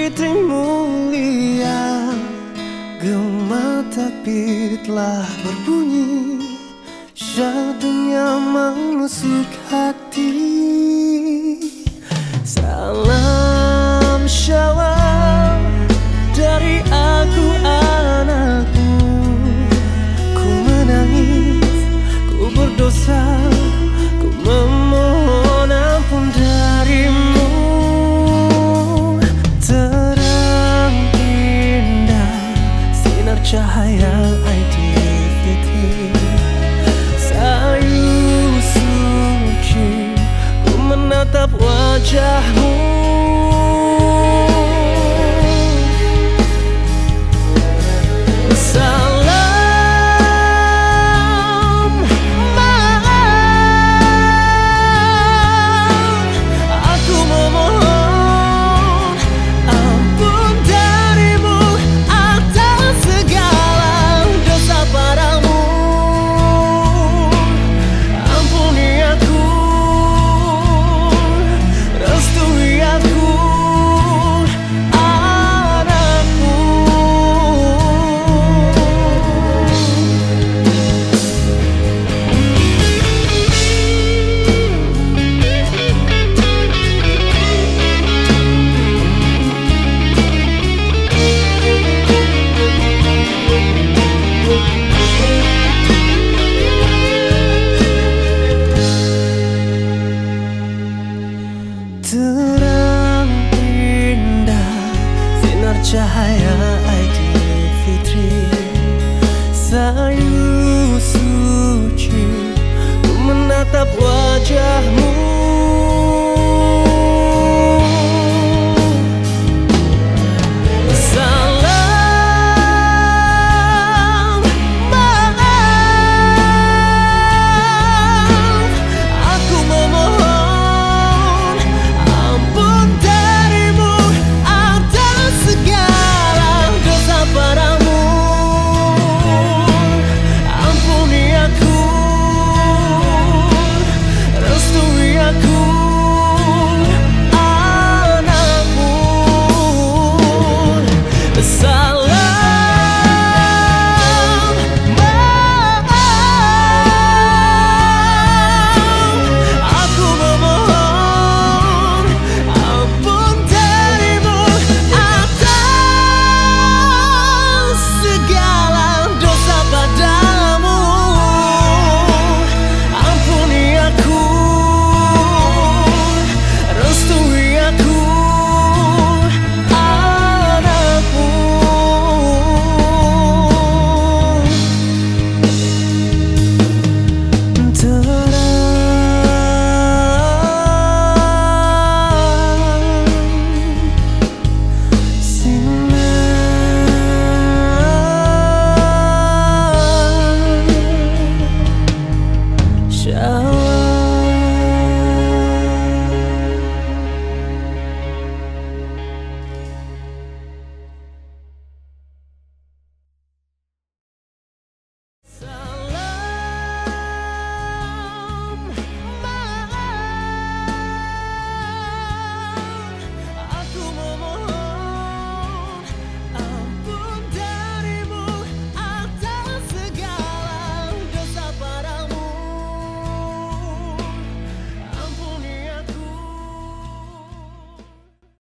Fitri gema tapi telah berbunyi Syahdunya menusuk hati. tetap wajahmu.